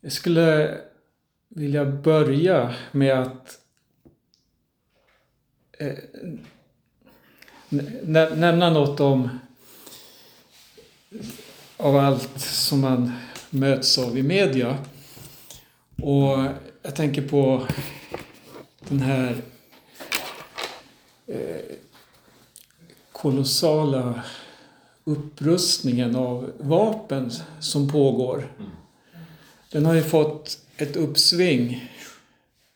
Jag skulle vilja börja med att eh, nä nämna något om av allt som man möts av i media. Och jag tänker på den här eh, kolossala upprustningen av vapen som pågår. Mm. Den har ju fått ett uppsving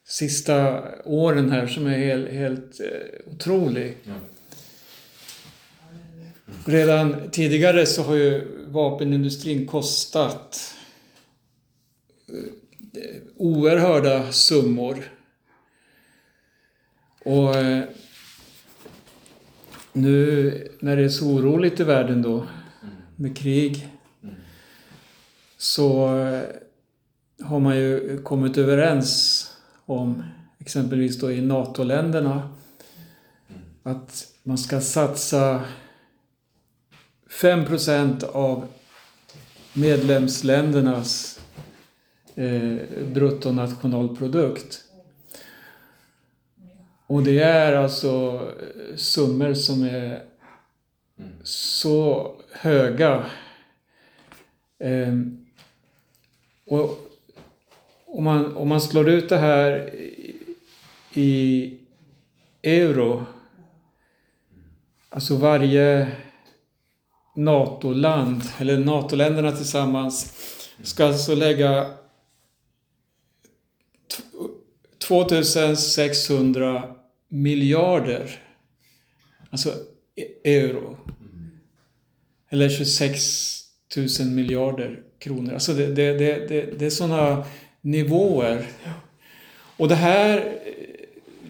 sista åren här som är helt, helt eh, otrolig. Redan tidigare så har ju vapenindustrin kostat eh, oerhörda summor. Och eh, nu när det är så oroligt i världen då med krig så eh, har man ju kommit överens om exempelvis då i NATO-länderna att man ska satsa 5% av medlemsländernas eh, bruttonationalprodukt. Och det är alltså eh, summor som är så höga. Eh, och om man, om man slår ut det här i euro, alltså varje NATO-land, eller NATO-länderna tillsammans, ska alltså lägga 2600 miljarder, alltså e- euro. Eller 26 000 miljarder kronor. Alltså det, det, det, det, det är sådana nivåer. Och det här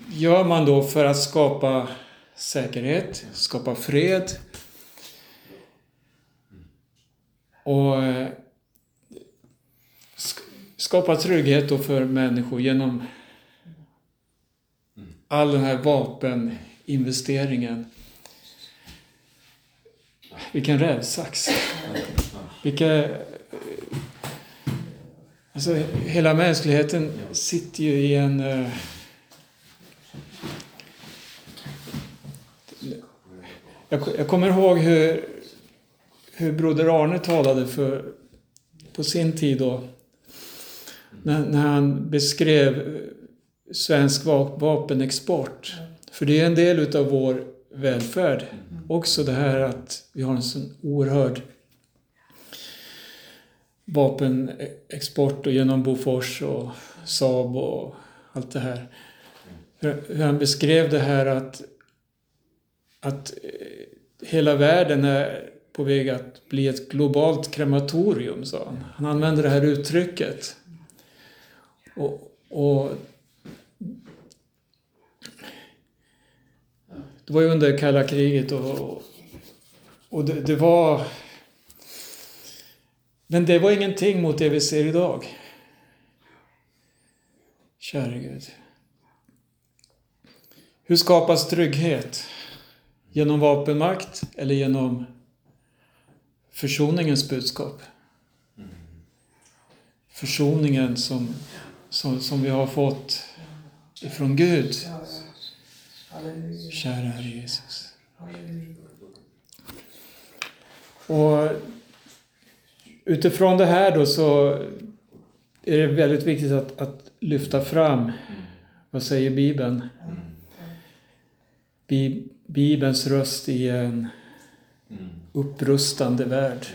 gör man då för att skapa säkerhet, skapa fred. Och eh, skapa trygghet då för människor genom all den här vapeninvesteringen. Vilken rävsax. Vilka... Alltså, hela mänskligheten sitter ju i en... Uh, jag, jag kommer ihåg hur, hur Broder Arne talade för, på sin tid då. När, när han beskrev svensk vapenexport. För det är en del utav vår välfärd. Också det här att vi har en sån oerhörd vapenexport och genom Bofors och Saab och allt det här. Hur han beskrev det här att, att eh, hela världen är på väg att bli ett globalt krematorium, sa han. Han använde det här uttrycket. Och, och det var ju under kalla kriget och, och det, det, var... Men det var ingenting mot det vi ser idag. Käre Gud. Hur skapas trygghet? Genom vapenmakt eller genom försoningens budskap? Försoningen som, som, som vi har fått ifrån Gud. Kära Herre Jesus. Och utifrån det här då så är det väldigt viktigt att, att lyfta fram, vad säger Bibeln? Bi, Bibelns röst i en upprustande värld.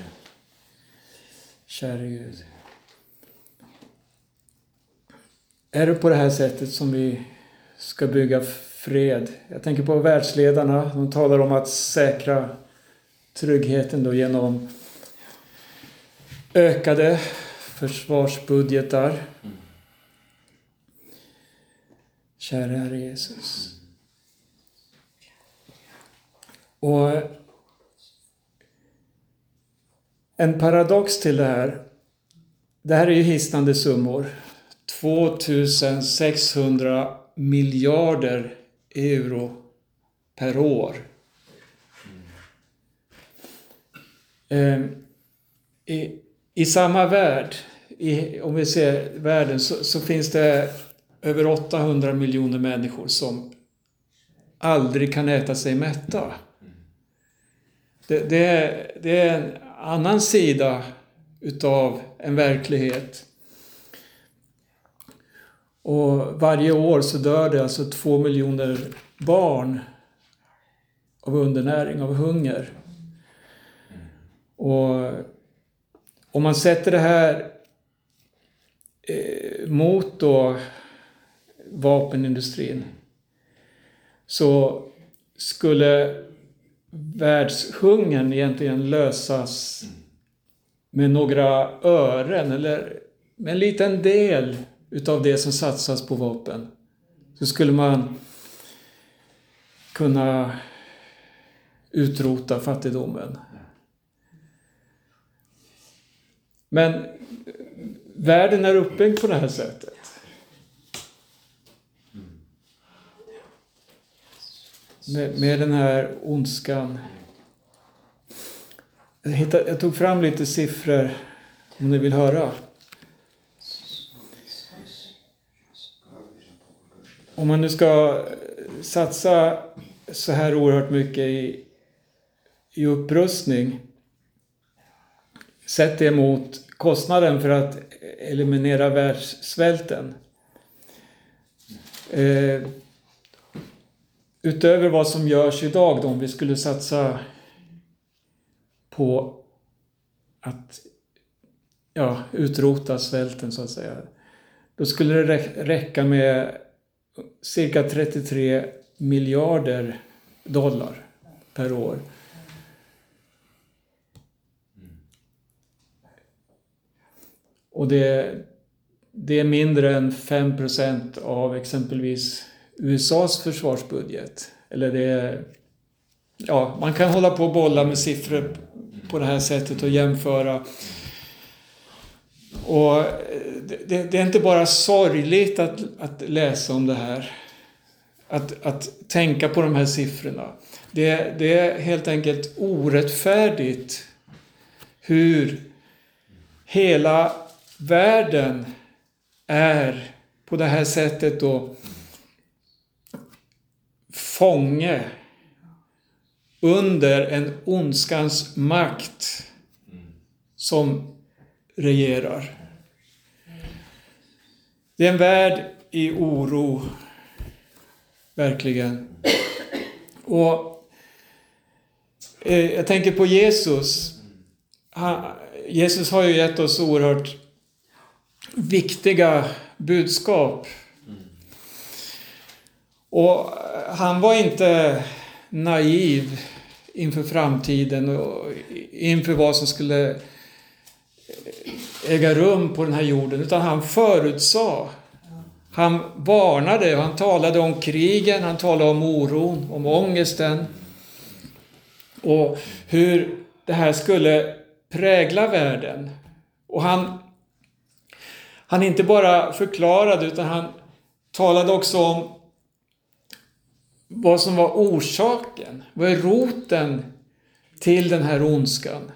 Käre Gud. Är det på det här sättet som vi ska bygga fred? Jag tänker på världsledarna. De talar om att säkra tryggheten då genom ökade försvarsbudgetar. Kära Herre Jesus. Och en paradox till det här. Det här är ju hisnande summor. 2600 miljarder euro per år. Mm. I, i samma värld, i, om vi ser världen, så, så finns det över 800 miljoner människor som aldrig kan äta sig mätta. Det, det, är, det är en annan sida utav en verklighet. Och varje år så dör det alltså två miljoner barn av undernäring, av hunger. Och om man sätter det här eh, mot då vapenindustrin så skulle världshungern egentligen lösas med några ören eller med en liten del utav det som satsas på vapen. Så skulle man kunna utrota fattigdomen. Men världen är uppbyggd på det här sättet. Med, med den här ondskan. Jag, hittade, jag tog fram lite siffror om ni vill höra. Om man nu ska satsa så här oerhört mycket i, i upprustning. Sätt det mot kostnaden för att eliminera världssvälten. Eh, utöver vad som görs idag då, om vi skulle satsa på att ja, utrota svälten så att säga. Då skulle det räcka med cirka 33 miljarder dollar per år. Och det, det är mindre än 5% av exempelvis USAs försvarsbudget. Eller det är, ja, man kan hålla på och bolla med siffror på det här sättet och jämföra. Och det, det är inte bara sorgligt att, att läsa om det här. Att, att tänka på de här siffrorna. Det, det är helt enkelt orättfärdigt hur hela världen är på det här sättet då fånge under en ondskans makt som regerar. Det är en värld i oro, verkligen. Och eh, jag tänker på Jesus. Han, Jesus har ju gett oss oerhört viktiga budskap. Och han var inte naiv inför framtiden och inför vad som skulle äga rum på den här jorden, utan han förutsade. Han varnade och han talade om krigen, han talade om oron, om ångesten och hur det här skulle prägla världen. Och han, han inte bara förklarade utan han talade också om vad som var orsaken. Vad är roten till den här ondskan?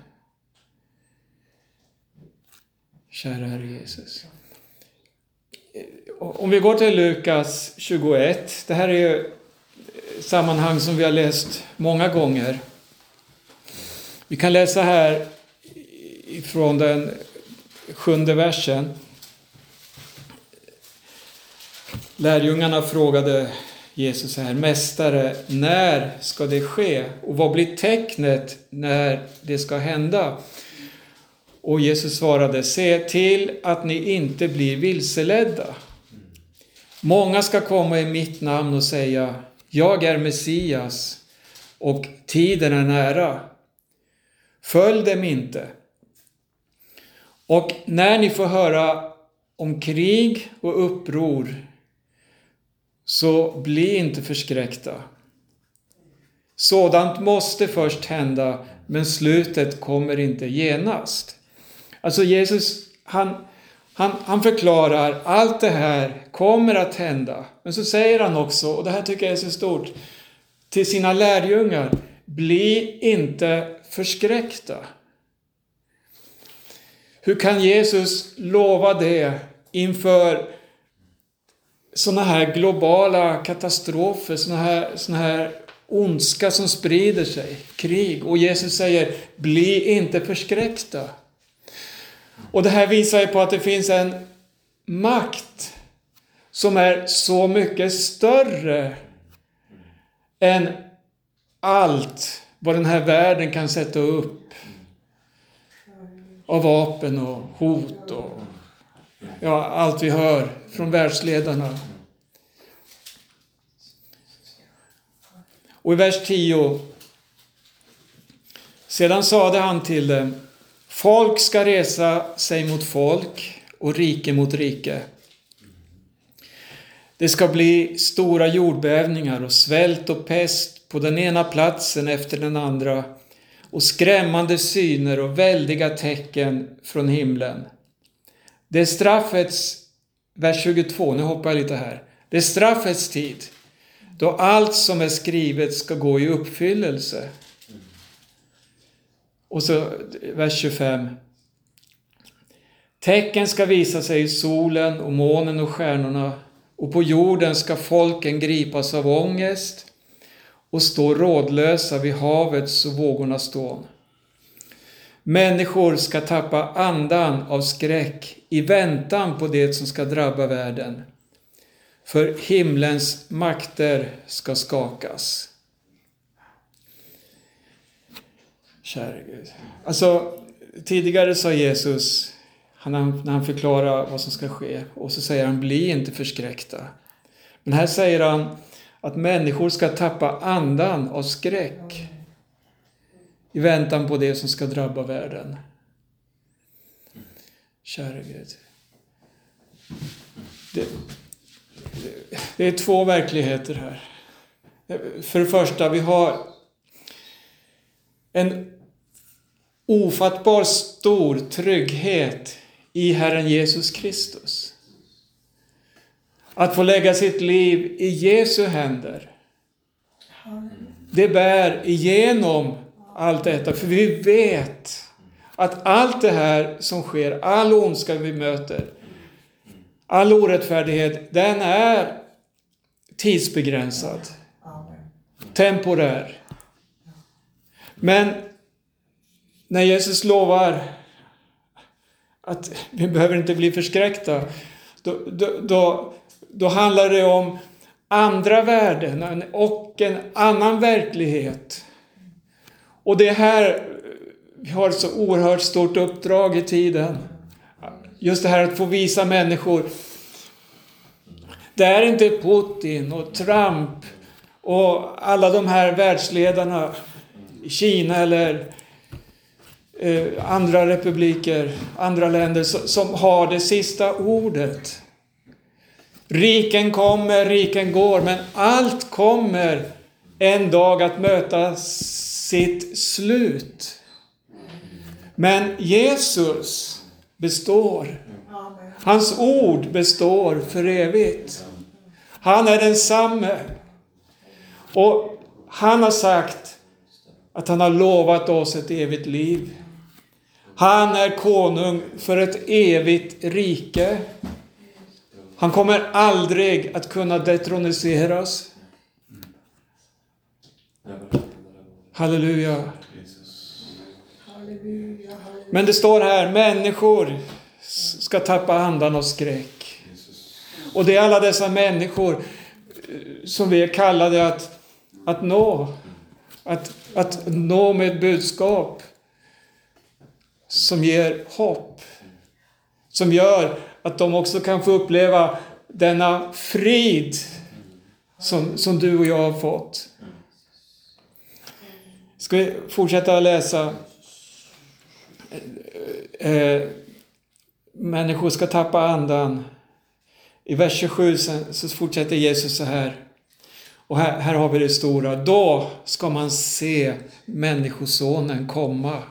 Kära Herre Jesus. Om vi går till Lukas 21. Det här är ju sammanhang som vi har läst många gånger. Vi kan läsa här ifrån den sjunde versen. Lärjungarna frågade Jesus här, Mästare, när ska det ske? Och vad blir tecknet när det ska hända? Och Jesus svarade, se till att ni inte blir vilseledda. Många ska komma i mitt namn och säga, jag är Messias och tiden är nära. Följ dem inte. Och när ni får höra om krig och uppror, så bli inte förskräckta. Sådant måste först hända, men slutet kommer inte genast. Alltså Jesus, han, han, han förklarar allt det här kommer att hända. Men så säger han också, och det här tycker jag är så stort, till sina lärjungar. Bli inte förskräckta. Hur kan Jesus lova det inför sådana här globala katastrofer, sådana här, såna här ondska som sprider sig, krig. Och Jesus säger, bli inte förskräckta. Och det här visar ju på att det finns en makt som är så mycket större än allt vad den här världen kan sätta upp av vapen och hot och ja, allt vi hör från världsledarna. Och i vers 10. Sedan sade han till dem, folk ska resa sig mot folk och rike mot rike. Det ska bli stora jordbävningar och svält och pest på den ena platsen efter den andra och skrämmande syner och väldiga tecken från himlen. Det är straffets, vers 22, nu hoppar jag lite här. Det är straffets tid då allt som är skrivet ska gå i uppfyllelse. Och så vers 25. Tecken ska visa sig i solen och månen och stjärnorna och på jorden ska folken gripas av ångest och stå rådlösa vid havets och vågornas dån. Människor ska tappa andan av skräck i väntan på det som ska drabba världen. För himlens makter ska skakas. Käre Gud. Alltså, tidigare sa Jesus, när han förklarar vad som ska ske, och så säger han bli inte förskräckta. Men här säger han att människor ska tappa andan av skräck i väntan på det som ska drabba världen. Käre Gud. Det, det är två verkligheter här. För det första, vi har en ofattbar stor trygghet i Herren Jesus Kristus. Att få lägga sitt liv i Jesu händer. Det bär igenom allt detta, för vi vet att allt det här som sker, all ondska vi möter, all orättfärdighet, den är tidsbegränsad. Temporär. Men när Jesus lovar att vi behöver inte bli förskräckta, då, då, då, då handlar det om andra värden och en annan verklighet. Och det här, vi har ett så oerhört stort uppdrag i tiden. Just det här att få visa människor. Det är inte Putin och Trump och alla de här världsledarna i Kina eller eh, andra republiker, andra länder som har det sista ordet. Riken kommer, riken går, men allt kommer en dag att mötas sitt slut. Men Jesus består. Hans ord består för evigt. Han är densamme. Och han har sagt att han har lovat oss ett evigt liv. Han är konung för ett evigt rike. Han kommer aldrig att kunna detroniseras. Halleluja. Men det står här, människor ska tappa andan av skräck. Och det är alla dessa människor eh, som vi är kallade att, att nå. Att, att nå med ett budskap som ger hopp. Som gör att de också kan få uppleva denna frid som, som du och jag har fått. Ska vi fortsätta läsa? Eh, eh, människor ska tappa andan. I vers 27 så fortsätter Jesus så här. Och här, här har vi det stora. Då ska man se Människosonen komma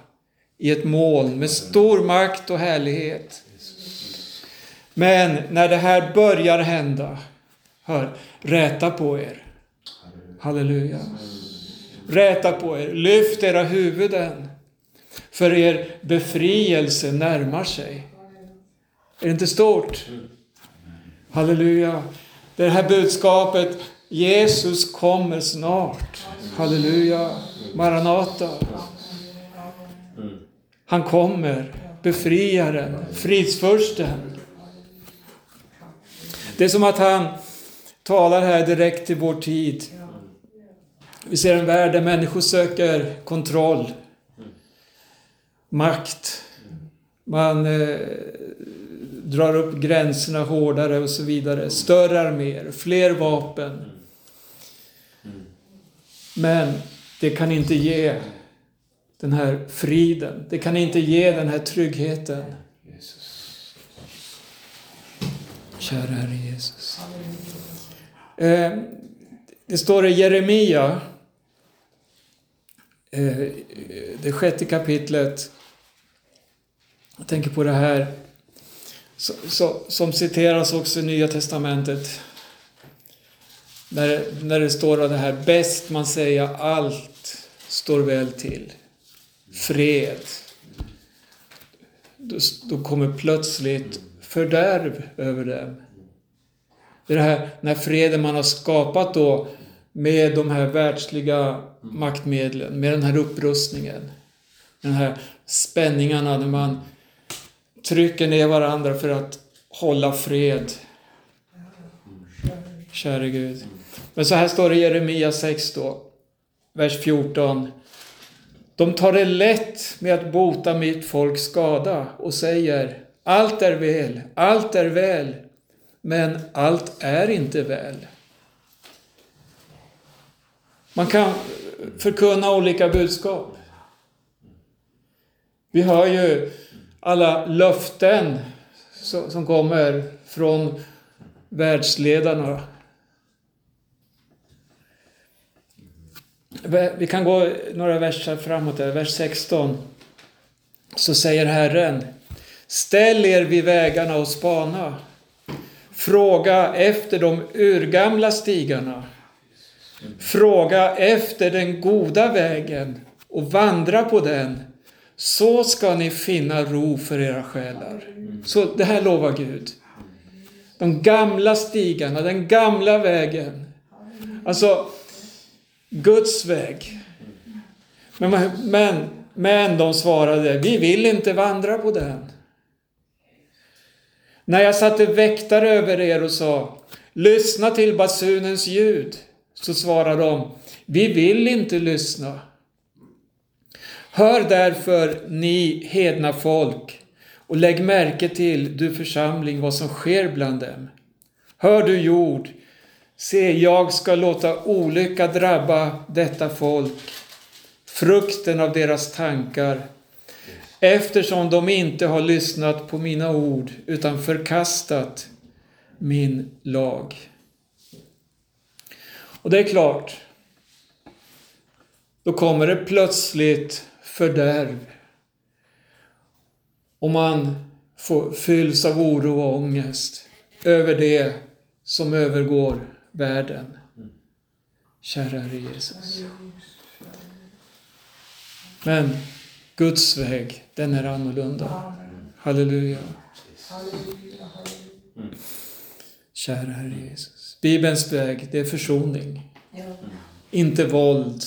i ett moln med stor makt och härlighet. Men när det här börjar hända, hör, räta på er. Halleluja. Räta på er, lyft era huvuden. för er befrielse närmar sig. Är det inte stort? Halleluja. Det här budskapet, Jesus kommer snart. Halleluja. Maranata. Han kommer, befriaren, fridsfursten. Det är som att han talar här direkt till vår tid. Vi ser en värld där människor söker kontroll, makt. Man eh, drar upp gränserna hårdare och så vidare. Större arméer, fler vapen. Men det kan inte ge den här friden. Det kan inte ge den här tryggheten. Kära Herre Jesus. Eh, det står i Jeremia, eh, det sjätte kapitlet. Jag tänker på det här som citeras också i Nya Testamentet. När, när det står det här, bäst man säga allt står väl till. Fred. Då, då kommer plötsligt fördärv över dem. Det är det här, den här freden man har skapat då med de här världsliga maktmedlen, med den här upprustningen. Den här spänningarna när man trycker ner varandra för att hålla fred. Käre Gud. Men så här står det i Jeremia 6 då, vers 14. De tar det lätt med att bota mitt folks skada och säger allt är väl, allt är väl, men allt är inte väl. Man kan förkunna olika budskap. Vi hör ju alla löften som kommer från världsledarna. Vi kan gå några verser framåt, vers 16. Så säger Herren Ställ er vid vägarna och spana. Fråga efter de urgamla stigarna. Fråga efter den goda vägen och vandra på den så ska ni finna ro för era själar. Så det här lovar Gud. De gamla stigarna, den gamla vägen. Alltså, Guds väg. Men, men, men de svarade, vi vill inte vandra på den. När jag satte väktare över er och sa, lyssna till basunens ljud, så svarade de, vi vill inte lyssna. Hör därför, ni hedna folk, och lägg märke till, du församling, vad som sker bland dem. Hör du jord, se, jag ska låta olycka drabba detta folk, frukten av deras tankar, eftersom de inte har lyssnat på mina ord utan förkastat min lag. Och det är klart, då kommer det plötsligt fördärv. Och man får, fylls av oro och ångest över det som övergår världen. Kära Herre Jesus. Men Guds väg, den är annorlunda. Halleluja. Kära Herre Jesus. Bibelns väg, det är försoning. Inte våld.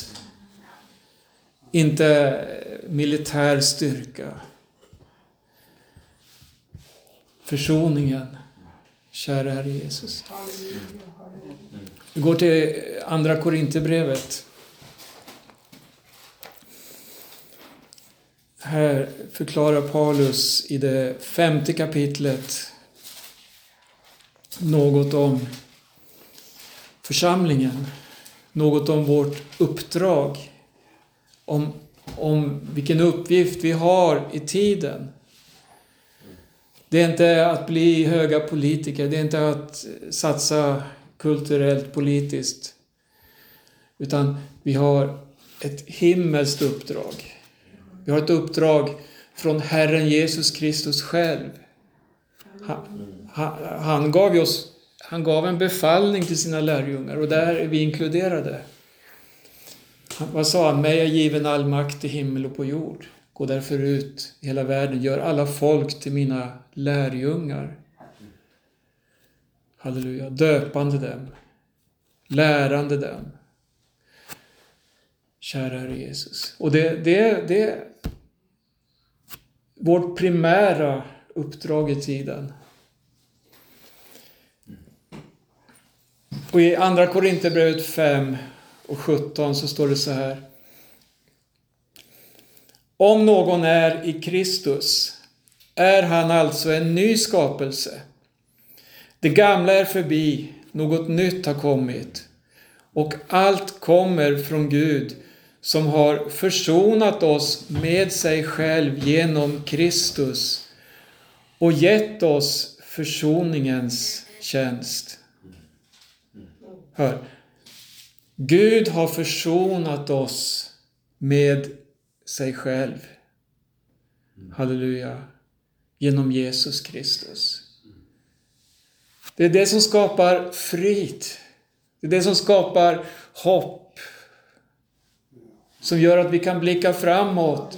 Inte militär styrka. Försoningen, kära Herre Jesus. Vi går till Andra Korinthierbrevet. Här förklarar Paulus i det femte kapitlet något om församlingen, något om vårt uppdrag, om, om vilken uppgift vi har i tiden. Det är inte att bli höga politiker, det är inte att satsa kulturellt, politiskt. Utan vi har ett himmelskt uppdrag. Vi har ett uppdrag från Herren Jesus Kristus själv. Han, han, han, gav oss, han gav en befallning till sina lärjungar och där är vi inkluderade. vad sa han? Mig är given all makt i himmel och på jord. Gå därför ut i hela världen, gör alla folk till mina lärjungar. Halleluja. Döpande dem, lärande dem. Kära Herre Jesus. Och det, det, det vårt primära uppdrag i tiden. Och i Andra Korinthierbrevet 5 och 17 så står det så här. Om någon är i Kristus är han alltså en ny skapelse. Det gamla är förbi, något nytt har kommit. Och allt kommer från Gud som har försonat oss med sig själv genom Kristus och gett oss försoningens tjänst. Hör. Gud har försonat oss med sig själv. Halleluja. Genom Jesus Kristus. Det är det som skapar frid. Det är det som skapar hopp. Som gör att vi kan blicka framåt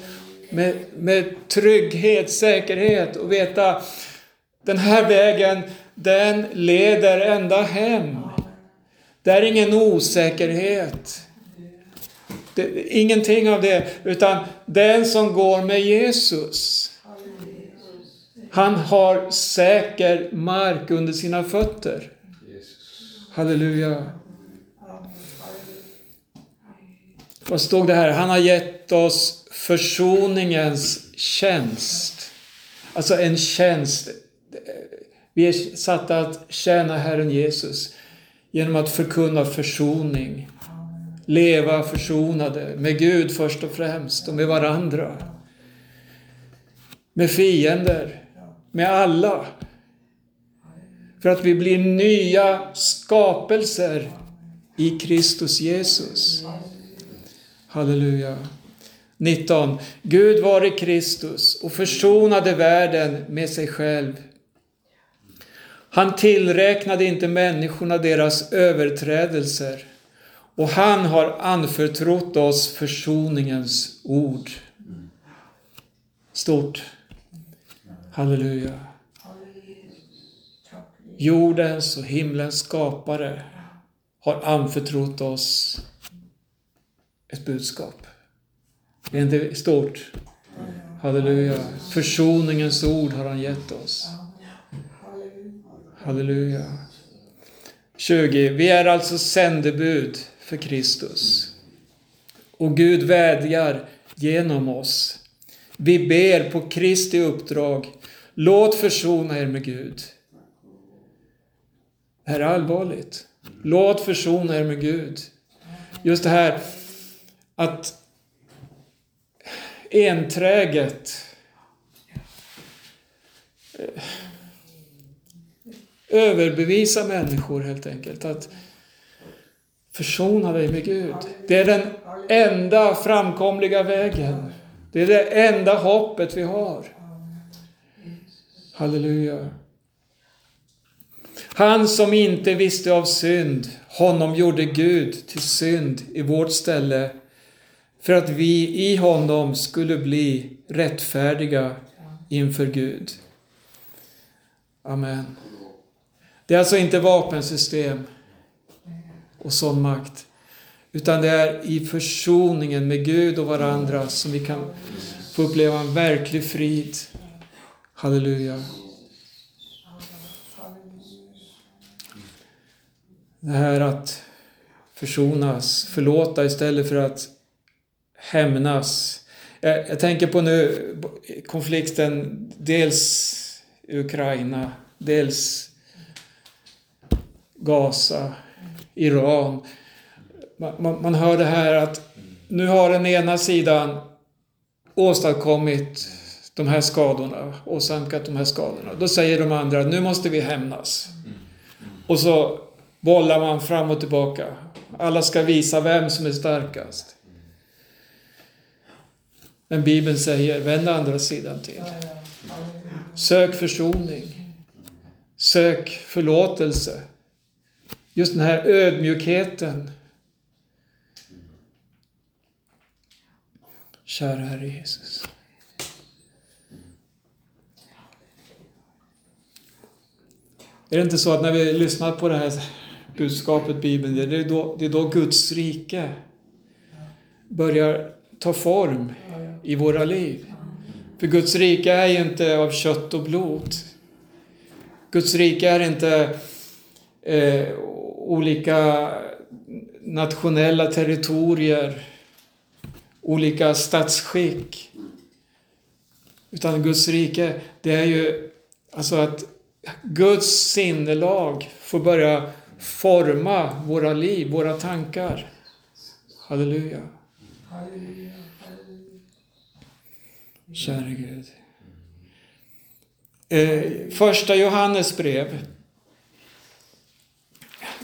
med, med trygghet, säkerhet och veta den här vägen, den leder ända hem. Det är ingen osäkerhet. Det, ingenting av det, utan den som går med Jesus. Han har säker mark under sina fötter. Halleluja. Vad stod det här? Han har gett oss försoningens tjänst. Alltså en tjänst. Vi är satta att tjäna Herren Jesus genom att förkunna försoning. Leva försonade med Gud först och främst och med varandra. Med fiender, med alla. För att vi blir nya skapelser i Kristus Jesus. Halleluja. 19. Gud var i Kristus och försonade världen med sig själv. Han tillräknade inte människorna deras överträdelser och han har anförtrott oss försoningens ord. Stort. Halleluja. Jordens och himlens skapare har anförtrott oss ett budskap. Det är inte stort? Halleluja. Försoningens ord har han gett oss. Halleluja. 20. Vi är alltså sändebud för Kristus. Och Gud vädjar genom oss. Vi ber på Kristi uppdrag. Låt försona er med Gud. Det här är allvarligt. Låt försona er med Gud. Just det här att enträget eh, överbevisa människor helt enkelt. Att försona dig med Gud. Det är den enda framkomliga vägen. Det är det enda hoppet vi har. Halleluja. Han som inte visste av synd, honom gjorde Gud till synd i vårt ställe för att vi i honom skulle bli rättfärdiga inför Gud. Amen. Det är alltså inte vapensystem och sån makt. Utan det är i försoningen med Gud och varandra som vi kan få uppleva en verklig frid. Halleluja. Det här att försonas, förlåta istället för att hämnas. Jag, jag tänker på nu konflikten dels Ukraina, dels Gaza, Iran. Man, man, man hör det här att nu har den ena sidan åstadkommit de här skadorna, åsamkat de här skadorna. Då säger de andra, nu måste vi hämnas. Och så bollar man fram och tillbaka. Alla ska visa vem som är starkast. Men Bibeln säger, vänd andra sidan till. Sök försoning. Sök förlåtelse. Just den här ödmjukheten. Kära Herre Jesus. Är det inte så att när vi lyssnar på det här budskapet, Bibeln, det är då, det är då Guds rike börjar ta form i våra liv. För Guds rike är ju inte av kött och blod. Guds rike är inte eh, olika nationella territorier, olika statsskick. Utan Guds rike, det är ju alltså att Guds sinnelag får börja forma våra liv, våra tankar. Halleluja. Käre Gud. Eh, första Johannes brev.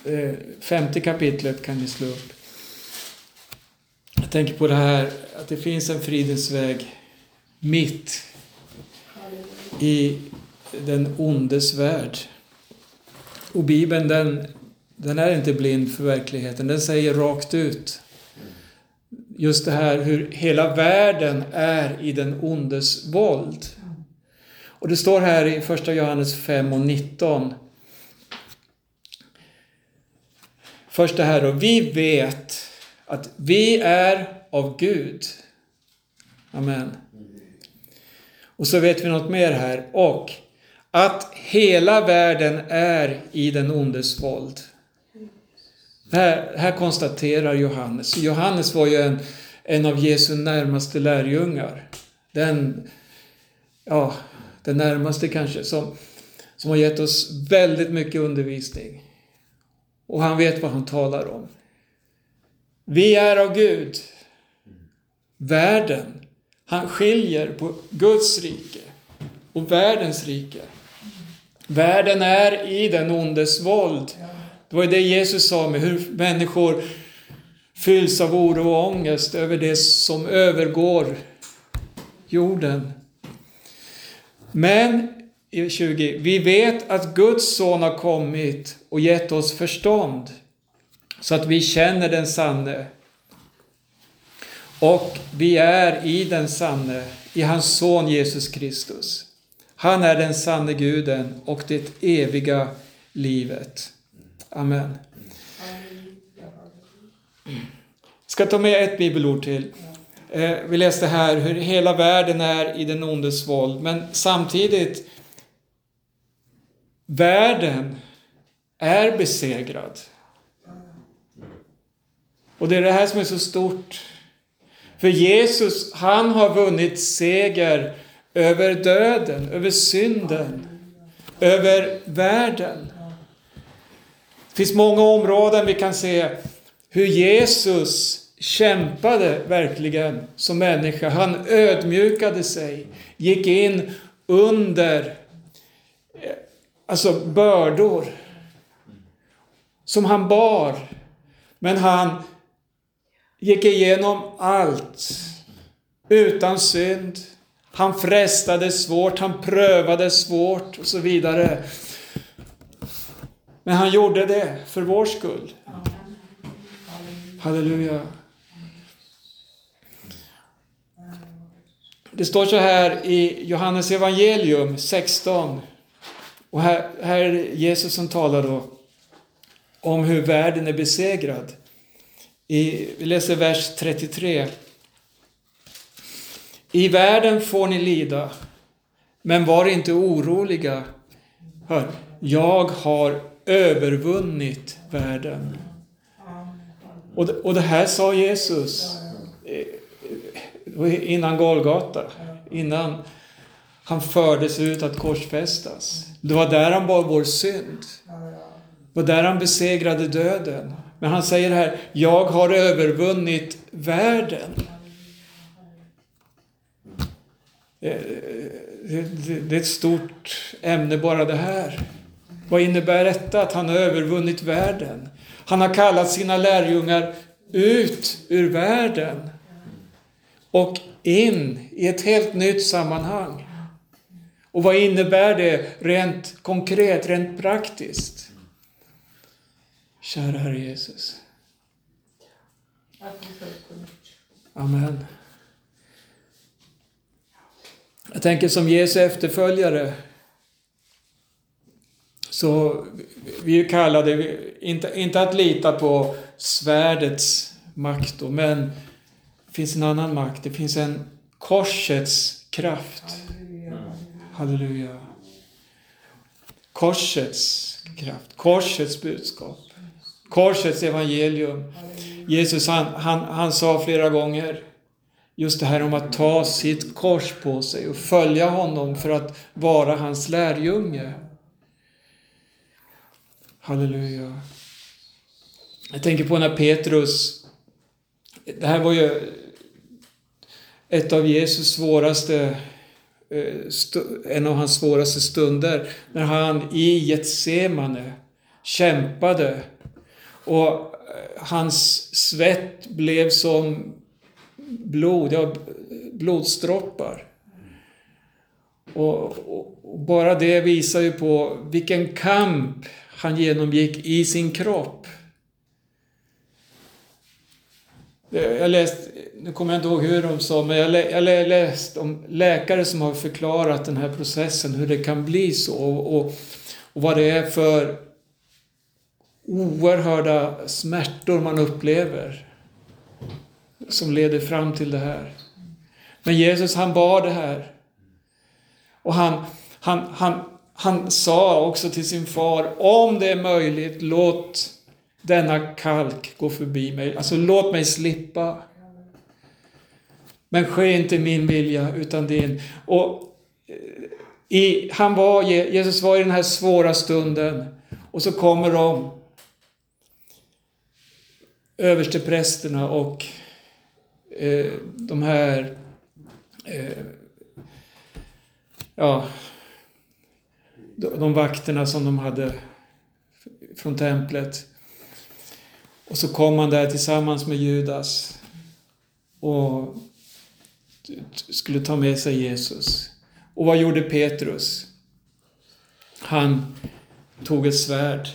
Eh, femte kapitlet kan ni slå upp. Jag tänker på det här att det finns en fridens väg mitt i den ondes värld. Och Bibeln den, den är inte blind för verkligheten, den säger rakt ut just det här hur hela världen är i den ondes våld. Och det står här i första Johannes 5 och 19. Först det här då, vi vet att vi är av Gud. Amen. Och så vet vi något mer här. Och att hela världen är i den ondes våld. Här, här konstaterar Johannes. Johannes var ju en, en av Jesu närmaste lärjungar. Den, ja, den närmaste kanske, som, som har gett oss väldigt mycket undervisning. Och han vet vad han talar om. Vi är av Gud. Världen, han skiljer på Guds rike och världens rike. Världen är i den ondes våld. Det var ju det Jesus sa med hur människor fylls av oro och ångest över det som övergår jorden. Men i 20, vi vet att Guds son har kommit och gett oss förstånd så att vi känner den sanne. Och vi är i den sanne, i hans son Jesus Kristus. Han är den sanne guden och det eviga livet. Amen. Jag ska ta med ett bibelord till. Eh, vi läste här hur hela världen är i den ondes våld, men samtidigt Världen är besegrad. Och det är det här som är så stort. För Jesus, han har vunnit seger över döden, över synden, över världen. Det finns många områden vi kan se hur Jesus kämpade verkligen som människa. Han ödmjukade sig, gick in under alltså bördor som han bar. Men han gick igenom allt utan synd. Han frestade svårt, han prövade svårt och så vidare. Men han gjorde det för vår skull. Halleluja. Det står så här i Johannes evangelium 16. Och här, här är det Jesus som talar då om hur världen är besegrad. I, vi läser vers 33. I världen får ni lida, men var inte oroliga. Hör, jag har övervunnit världen. Och det, och det här sa Jesus eh, eh, innan Golgata, innan han fördes ut att korsfästas. Det var där han bar vår synd. Det var där han besegrade döden. Men han säger här, jag har övervunnit världen. Eh, det är ett stort ämne bara det här. Vad innebär detta att han har övervunnit världen? Han har kallat sina lärjungar ut ur världen och in i ett helt nytt sammanhang. Och vad innebär det rent konkret, rent praktiskt? Kära Herre Jesus. Amen. Jag tänker som Jesu efterföljare så vi kallade, inte, inte att lita på svärdets makt då, men det finns en annan makt. Det finns en korsets kraft. Halleluja. Korsets kraft, korsets budskap, korsets evangelium. Jesus han, han, han sa flera gånger just det här om att ta sitt kors på sig och följa honom för att vara hans lärjunge. Halleluja. Jag tänker på när Petrus, det här var ju ett av Jesus svåraste eh, en av hans svåraste stunder när han i Getsemane kämpade och eh, hans svett blev som blod, ja, blodsdroppar. Och, och, och, bara det visar ju på vilken kamp han genomgick i sin kropp. Jag läst, nu kommer jag inte ihåg hur de sa, men jag, lä, jag läst om läkare som har förklarat den här processen, hur det kan bli så och, och, och vad det är för oerhörda smärtor man upplever som leder fram till det här. Men Jesus han bar det här. Och han, han, han, han sa också till sin far, om det är möjligt, låt denna kalk gå förbi mig. Alltså låt mig slippa. Men ske inte min vilja utan din. Och eh, i, han var, Jesus var i den här svåra stunden och så kommer de översteprästerna och eh, de här eh, ja, de, vakterna som de hade från templet. Och så kom han där tillsammans med Judas och skulle ta med sig Jesus. Och vad gjorde Petrus? Han tog ett svärd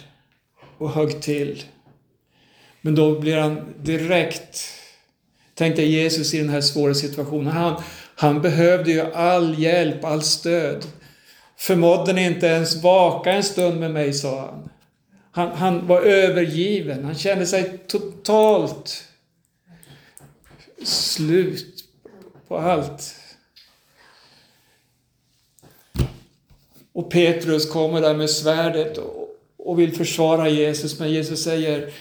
och högg till. Men då blir han direkt... Tänk dig Jesus i den här svåra situationen. Han, han behövde ju all hjälp, all stöd. Förmådde ni inte ens vaka en stund med mig, sa han. Han, han var övergiven. Han kände sig totalt slut på allt. Och Petrus kommer där med svärdet och, och vill försvara Jesus, men Jesus säger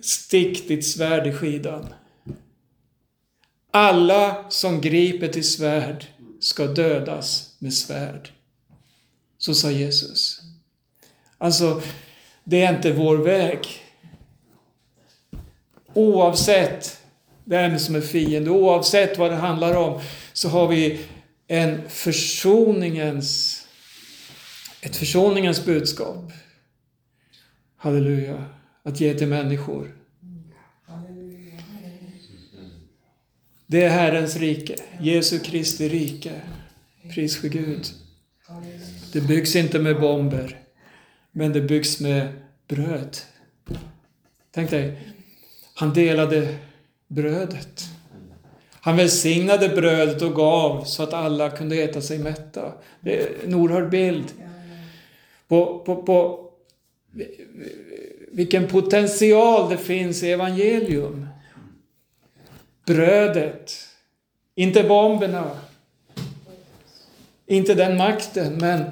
Stick ditt svärd i skidan. Alla som griper till svärd ska dödas med svärd. Så sa Jesus. Alltså, det är inte vår väg. Oavsett vem som är fiende, oavsett vad det handlar om, så har vi en försoningens, ett försoningens budskap. Halleluja. Att ge till människor. Det är Herrens rike, Jesu Kristi rike. Pris för Gud. Det byggs inte med bomber. Men det byggs med bröd. Tänk dig, han delade brödet. Han välsignade brödet och gav så att alla kunde äta sig mätta. Det är en oerhörd bild. På, på, på vilken potential det finns i evangelium. Brödet, inte bomberna, inte den makten, men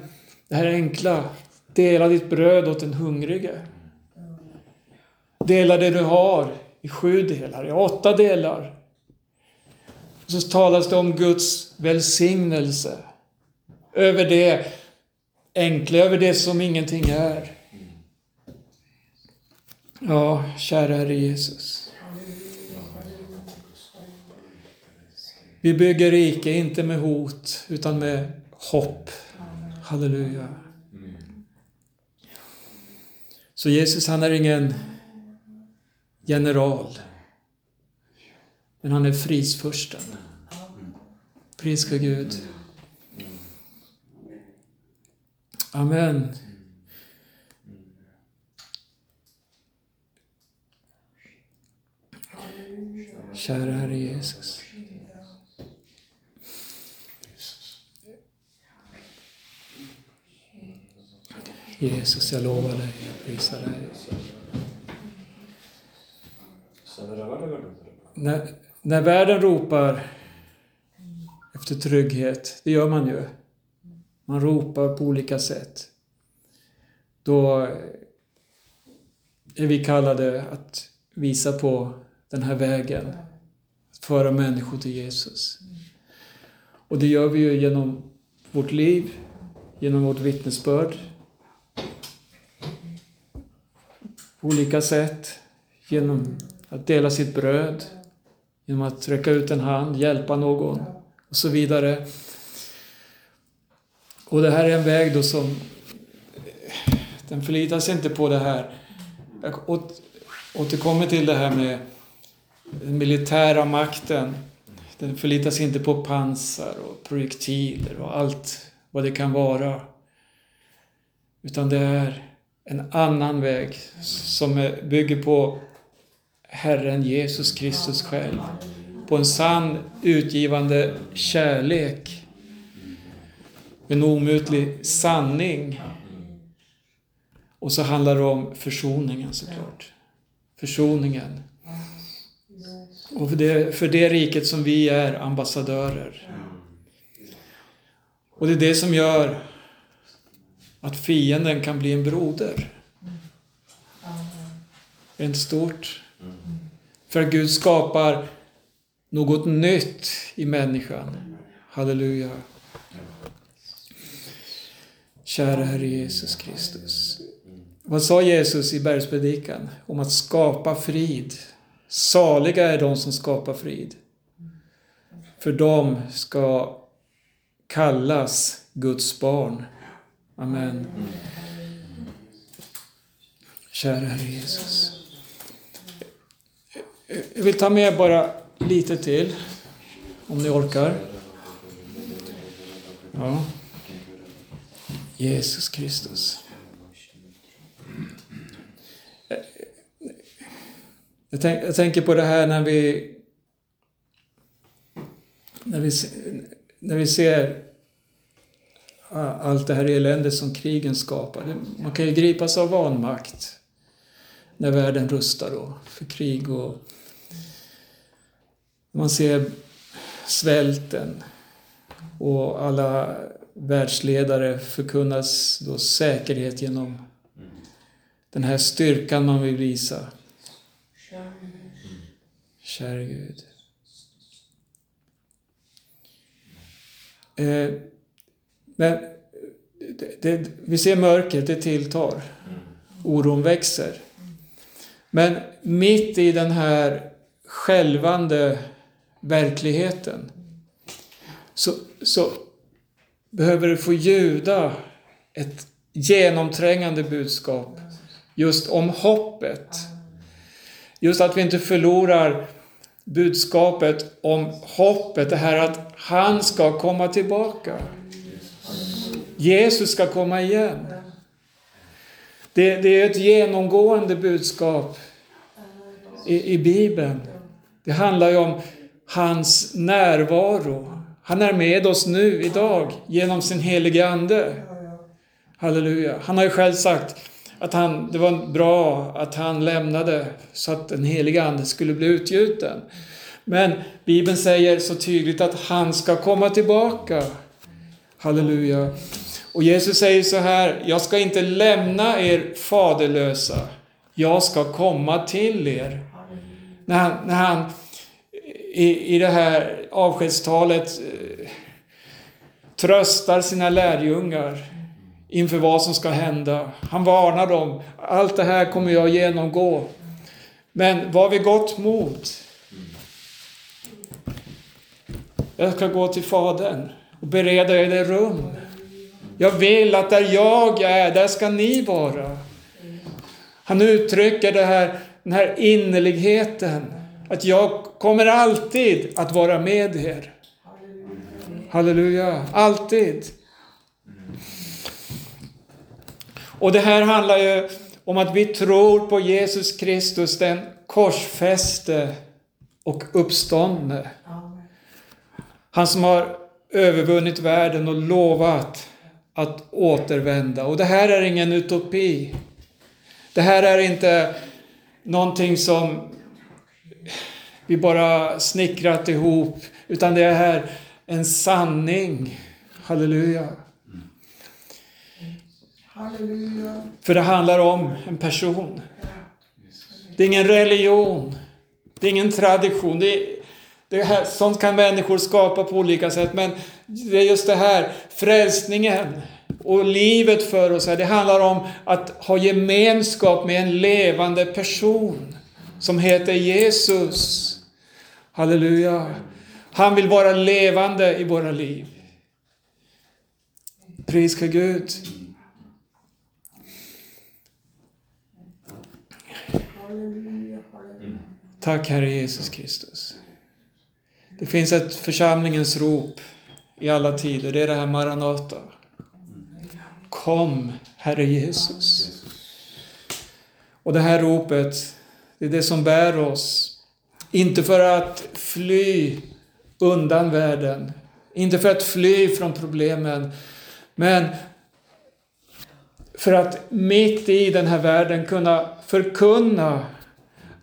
det här enkla Dela ditt bröd åt den hungrige. Dela det du har i sju delar, i åtta delar. Och Så talas det om Guds välsignelse över det enkla, över det som ingenting är. Ja, kära Herre Jesus. Vi bygger rike, inte med hot, utan med hopp. Halleluja. Mm. Så Jesus han är ingen general. Men han är fridsfursten. Pris Gud. Amen. Kära Herre Jesus. Jesus, jag lovar dig, jag prisar dig. När, när världen ropar efter trygghet, det gör man ju. Man ropar på olika sätt. Då är vi kallade att visa på den här vägen. Att föra människor till Jesus. Och det gör vi ju genom vårt liv, genom vårt vittnesbörd. På olika sätt. Genom att dela sitt bröd, genom att räcka ut en hand, hjälpa någon och så vidare. Och det här är en väg då som den förlitar sig inte på det här. Jag återkommer till det här med den militära makten. Den förlitar sig inte på pansar och projektiler och allt vad det kan vara. Utan det är en annan väg som bygger på Herren Jesus Kristus själv. På en sann utgivande kärlek. En omutlig sanning. Och så handlar det om försoningen såklart. Försoningen. Och för det, för det riket som vi är ambassadörer. Och det är det som gör att fienden kan bli en broder. Är inte stort? För att Gud skapar något nytt i människan. Halleluja. Kära Herre Jesus Kristus. Vad sa Jesus i bergspredikan om att skapa frid? Saliga är de som skapar frid. För de ska kallas Guds barn. Amen. Kära Herre Jesus. Jag vill ta med bara lite till, om ni orkar. Ja. Jesus Kristus. Jag, tänk, jag, tänker på det här när vi när vi, när vi ser allt det här eländet som krigen skapar. Man kan ju gripas av vanmakt när världen rustar då för krig och man ser svälten och alla världsledare förkunnas då säkerhet genom den här styrkan man vill visa. Käre Gud. Eh, men det, det, vi ser mörkret, det tilltar. Oron växer. Men mitt i den här skälvande verkligheten så, så behöver det få ljuda ett genomträngande budskap just om hoppet. Just att vi inte förlorar budskapet om hoppet, det här att han ska komma tillbaka. Jesus ska komma igen. Det, det är ett genomgående budskap i, i Bibeln. Det handlar ju om hans närvaro. Han är med oss nu, idag, genom sin helige Ande. Halleluja. Han har ju själv sagt att han, det var bra att han lämnade så att den helige Ande skulle bli utgjuten. Men Bibeln säger så tydligt att han ska komma tillbaka. Halleluja. Och Jesus säger så här, jag ska inte lämna er faderlösa. Jag ska komma till er. När han, när han i, i det här avskedstalet eh, tröstar sina lärjungar inför vad som ska hända. Han varnar dem. Allt det här kommer jag genomgå. Men var vi gott mod. Jag ska gå till Fadern och bereda er det rum. Jag vill att där jag är, där ska ni vara. Han uttrycker det här, den här innerligheten. Att jag kommer alltid att vara med er. Halleluja, alltid. Och det här handlar ju om att vi tror på Jesus Kristus, den korsfäste och uppståndne. Han som har övervunnit världen och lovat att återvända. Och det här är ingen utopi. Det här är inte någonting som vi bara snickrat ihop, utan det är här en sanning. Halleluja. Halleluja. För det handlar om en person. Det är ingen religion. Det är ingen tradition. Det är, det här, sånt kan människor skapa på olika sätt, men det är just det här, frälsningen och livet för oss här. Det handlar om att ha gemenskap med en levande person som heter Jesus. Halleluja. Han vill vara levande i våra liv. Pris för Gud. Tack Herre Jesus Kristus. Det finns ett församlingens rop i alla tider. Det är det här Maranata. Kom Herre Jesus. Och det här ropet, det är det som bär oss. Inte för att fly undan världen. Inte för att fly från problemen. Men för att mitt i den här världen kunna förkunna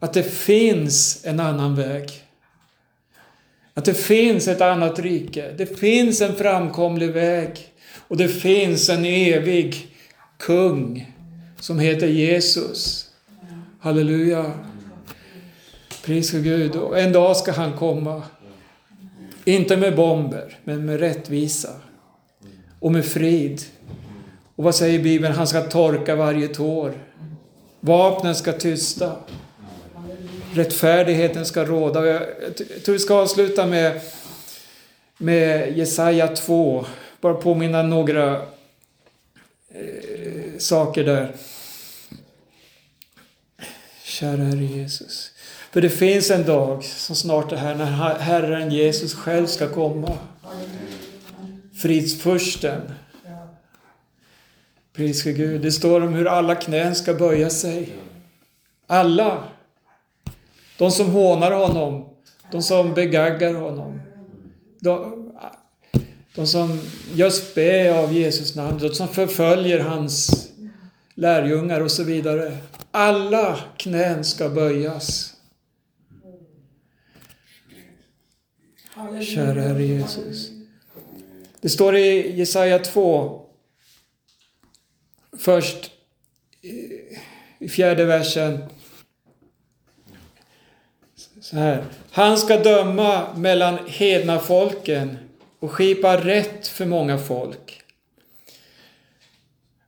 att det finns en annan väg. Att det finns ett annat rike. Det finns en framkomlig väg. Och det finns en evig kung som heter Jesus. Halleluja. Pris för Gud. Och en dag ska han komma. Inte med bomber, men med rättvisa. Och med frid. Och vad säger Bibeln? Han ska torka varje tår. Vapnen ska tysta. Rättfärdigheten ska råda. Jag tror vi ska avsluta med, med Jesaja 2. Bara påminna några eh, saker där. Kära Herre Jesus. För det finns en dag som snart är här när Herren Jesus själv ska komma. Fridsfursten. Pris för Gud. Det står om hur alla knän ska böja sig. Alla. De som hånar honom. De som begaggar honom. De, de som gör spä av Jesus namn. De som förföljer hans lärjungar och så vidare. Alla knän ska böjas. Kära Herre Jesus. Det står i Jesaja 2. Först i fjärde versen. Så här. Han ska döma mellan hedna folken och skipa rätt för många folk.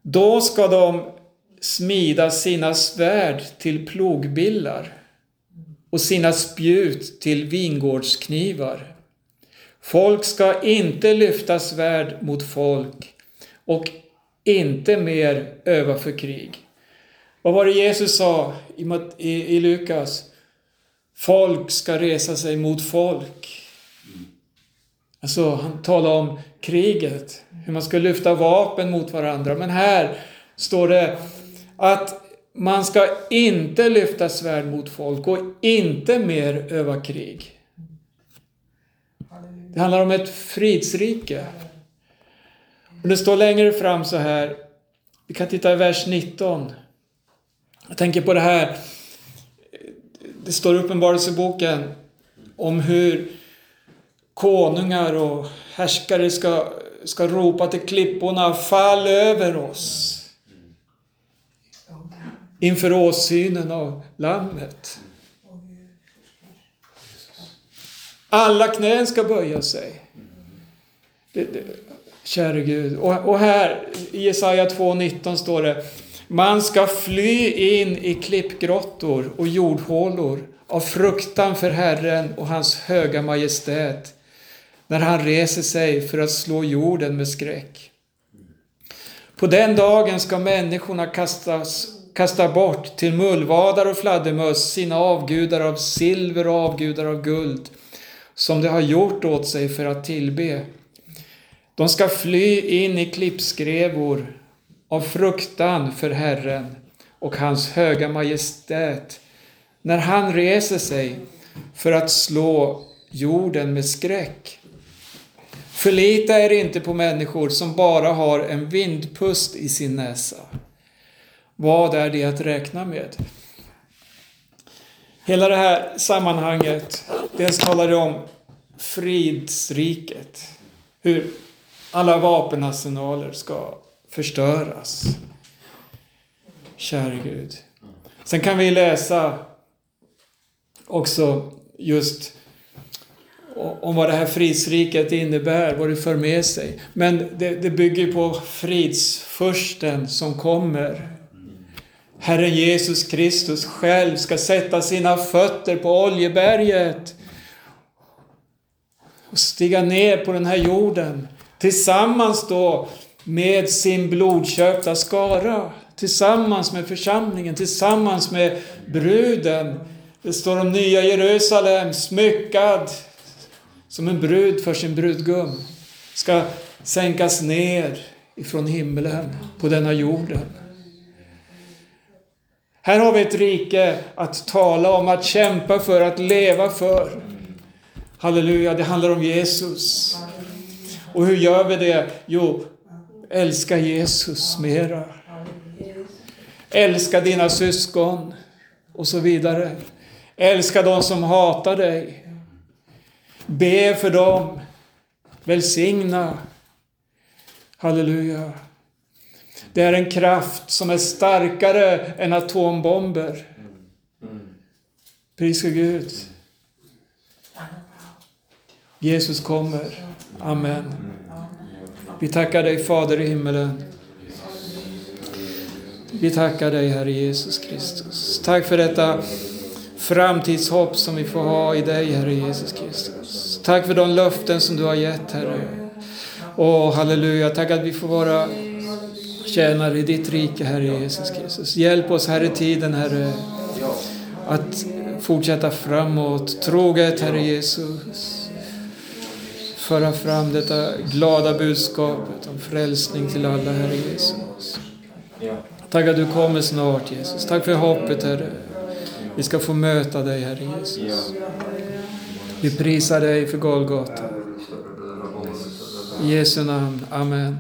Då ska de smida sina svärd till plogbillar och sina spjut till vingårdsknivar. Folk ska inte lyfta svärd mot folk och inte mer öva för krig. Vad var det Jesus sa i, i, i Lukas? Folk ska resa sig mot folk. Alltså, han talar om kriget, hur man ska lyfta vapen mot varandra. Men här står det att man ska inte lyfta svärd mot folk och inte mer öva krig. Det handlar om ett fridsrike. Och det står längre fram så här, vi kan titta i vers 19. Jag tänker på det här, det står i Uppenbarelseboken om hur konungar och härskare ska, ska ropa till klipporna, fall över oss. Inför åsynen av Lammet. Alla knän ska böja sig. Det, det, käre Gud. Och, och här i Jesaja 2.19 står det man ska fly in i klippgrottor och jordhålor av fruktan för Herren och hans höga majestät när han reser sig för att slå jorden med skräck. På den dagen ska människorna kastas, kasta bort till mullvadar och fladdermöss sina avgudar av silver och avgudar av guld som de har gjort åt sig för att tillbe. De ska fly in i klippskrevor av fruktan för Herren och hans höga majestät när han reser sig för att slå jorden med skräck. Förlita er inte på människor som bara har en vindpust i sin näsa. Vad är det att räkna med? Hela det här sammanhanget, dels talar det om fridsriket. Hur alla vapenarsenaler ska förstöras. Käre Gud. Sen kan vi läsa också just om vad det här fridsriket innebär, vad det för med sig. Men det, det bygger på fridsförsten som kommer. Herren Jesus Kristus själv ska sätta sina fötter på Oljeberget och stiga ner på den här jorden tillsammans då med sin blodköpta skara. Tillsammans med församlingen, tillsammans med bruden. Det står om nya Jerusalem, smyckad som en brud för sin brudgum. Ska sänkas ner ifrån himlen på denna jorden. Här har vi ett rike att tala om, att kämpa för, att leva för. Halleluja, det handlar om Jesus. Och hur gör vi det? Jo, älska Jesus mera. Älska dina syskon och så vidare. Älska de som hatar dig. Be för dem. Välsigna. Halleluja. Det är en kraft som är starkare än atombomber. Pris för Gud. Jesus kommer. Amen. Vi tackar dig Fader i himmelen. Vi tackar dig Herre Jesus Kristus. Tack för detta framtidshopp som vi får ha i dig Herre Jesus Kristus. Tack för de löften som du har gett Herre. Åh halleluja, tack att vi får vara tjänare i ditt rike Herre Jesus Kristus. Hjälp oss Herre, i tiden Herre att fortsätta framåt troget Herre Jesus föra fram detta glada budskapet om frälsning till alla, Herre Jesus. Tack att du kommer snart, Jesus. Tack för hoppet, Herre. Vi ska få möta dig, Herre Jesus. Vi prisar dig för Golgata. I Jesu namn. Amen.